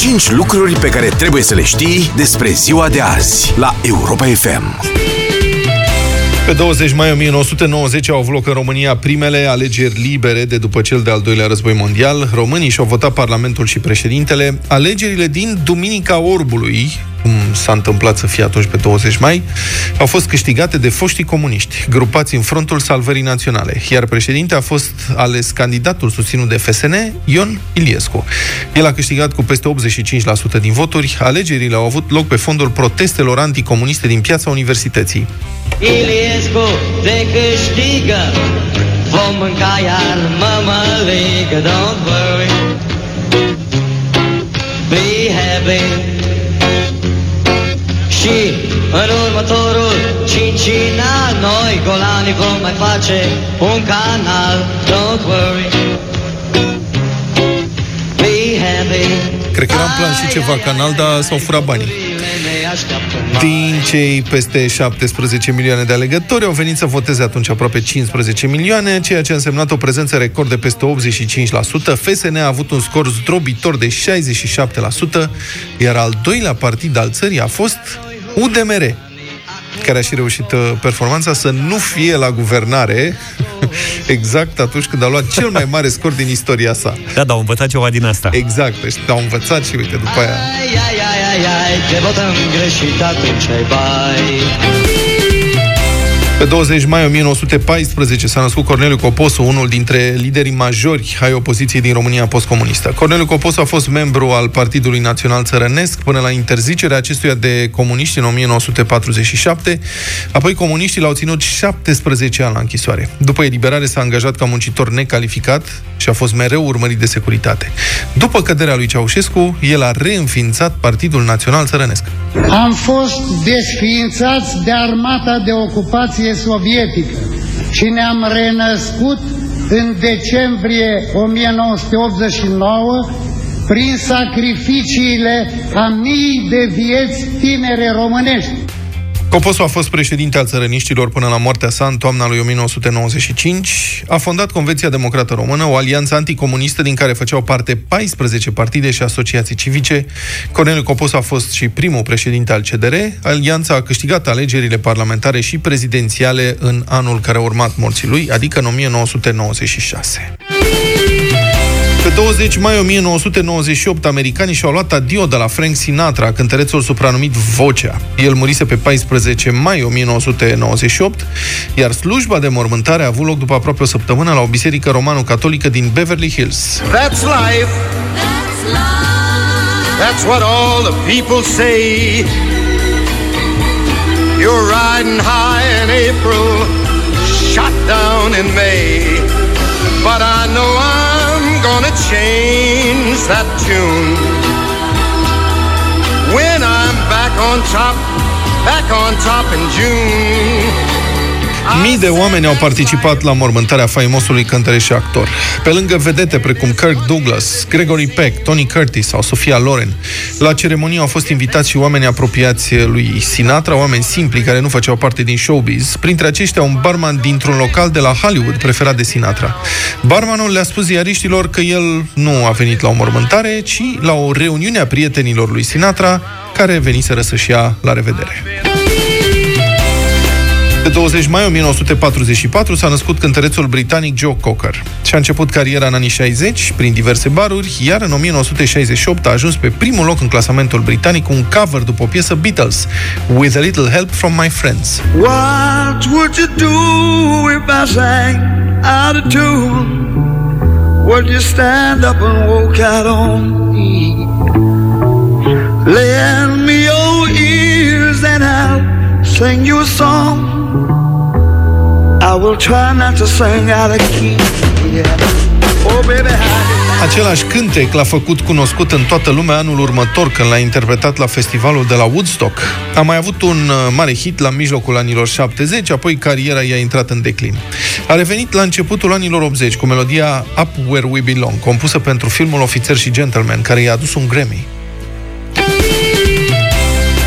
5 lucruri pe care trebuie să le știi despre ziua de azi la Europa FM. Pe 20 mai 1990 au avut loc în România primele alegeri libere de după cel de-al doilea război mondial. Românii și-au votat Parlamentul și președintele. Alegerile din Duminica Orbului, cum s-a întâmplat să fie atunci pe 20 mai, au fost câștigate de foștii comuniști, grupați în frontul salvării naționale, iar președinte a fost ales candidatul susținut de FSN, Ion Iliescu. El a câștigat cu peste 85% din voturi. Alegerile au avut loc pe fondul protestelor anticomuniste din piața Universității. Iliescu te câștigă Vom mânca iar mămăligă Don't worry Be happy Și în următorul cincinal Noi golanii vom mai face un canal Don't worry Be happy Cred că era în plan și ceva canal, dar s-au furat banii. Din cei peste 17 milioane de alegători au venit să voteze atunci aproape 15 milioane, ceea ce a însemnat o prezență record de peste 85%. FSN a avut un scor zdrobitor de 67%, iar al doilea partid al țării a fost UDMR, care a și reușit uh, performanța să nu fie la guvernare exact atunci când a luat cel mai mare scor din istoria sa. Da, dar au învățat ceva din asta. Exact, deci au învățat și uite, după aia... Ai, ai, ai, ai, ai, te votăm greșit atunci ai bai Pe 20 mai 1914 s-a născut Corneliu Coposu, unul dintre liderii majori ai opoziției din România postcomunistă. Corneliu Coposu a fost membru al Partidului Național Țărănesc până la interzicerea acestuia de comuniști în 1947. Apoi comuniștii l-au ținut 17 ani la închisoare. După eliberare s-a angajat ca muncitor necalificat și a fost mereu urmărit de securitate. După căderea lui Ceaușescu, el a reînființat Partidul Național Țărănesc. Am fost desființați de armata de ocupație sovietică și ne-am renăscut în decembrie 1989 prin sacrificiile a mii de vieți tinere românești. Coposu a fost președinte al țărăniștilor până la moartea sa în toamna lui 1995. A fondat Convenția Democrată Română, o alianță anticomunistă din care făceau parte 14 partide și asociații civice. Corneliu Coposu a fost și primul președinte al CDR. Alianța a câștigat alegerile parlamentare și prezidențiale în anul care a urmat morții lui, adică în 1996. Pe 20 mai 1998, americanii și-au luat adio de la Frank Sinatra, cântărețul supranumit Vocea. El murise pe 14 mai 1998, iar slujba de mormântare a avut loc după aproape o săptămână la o biserică romano-catolică din Beverly Hills. That's life. That's what all the people say. You're riding high in April, shot down in May. But I know I'm gonna change that tune. When I'm back on top, back on top in June. Mii de oameni au participat la mormântarea faimosului cântăreș și actor. Pe lângă vedete precum Kirk Douglas, Gregory Peck, Tony Curtis sau Sofia Loren, la ceremonie au fost invitați și oameni apropiați lui Sinatra, oameni simpli care nu făceau parte din showbiz, printre aceștia un barman dintr-un local de la Hollywood preferat de Sinatra. Barmanul le-a spus ziariștilor că el nu a venit la o mormântare, ci la o reuniune a prietenilor lui Sinatra, care veniseră să-și ia la revedere. Pe 20 mai 1944 s-a născut cântărețul britanic Joe Cocker și a început cariera în anii 60 prin diverse baruri, iar în 1968 a ajuns pe primul loc în clasamentul britanic cu un cover după o piesă Beatles, With a Little Help from My Friends. What would you do if I sang out of tune? Would you stand up and walk out on me? Lend me your ears and I'll sing you a song. I will try not to sing out of key. Yeah. Oh, baby, how Același cântec l-a făcut cunoscut în toată lumea anul următor când l-a interpretat la festivalul de la Woodstock. A mai avut un uh, mare hit la mijlocul anilor 70, apoi cariera i-a intrat în declin. A revenit la începutul anilor 80 cu melodia Up Where We Belong, compusă pentru filmul Ofițer și Gentleman, care i-a adus un Grammy.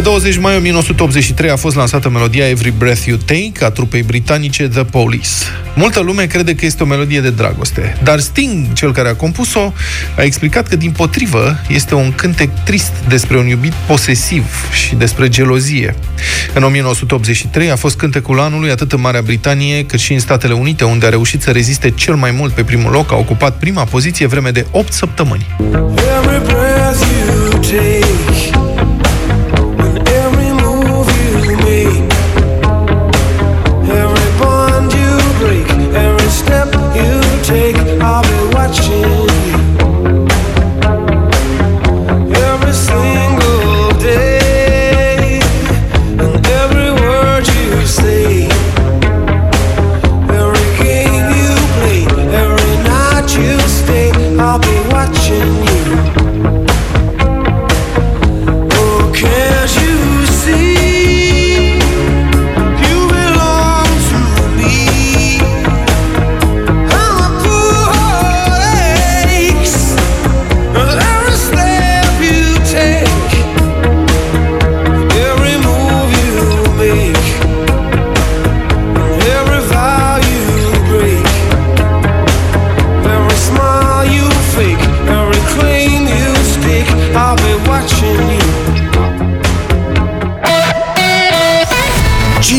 Pe Pe 20 mai 1983 a fost lansată melodia Every Breath You Take a trupei britanice The Police. Multă lume crede că este o melodie de dragoste, dar Sting, cel care a compus-o, a explicat că din potrivă este un cântec trist despre un iubit posesiv și despre gelozie. În 1983 a fost cântecul anului atât în Marea Britanie cât și în Statele Unite, unde a reușit să reziste cel mai mult pe primul loc, a ocupat prima poziție vreme de 8 săptămâni. Every breath you take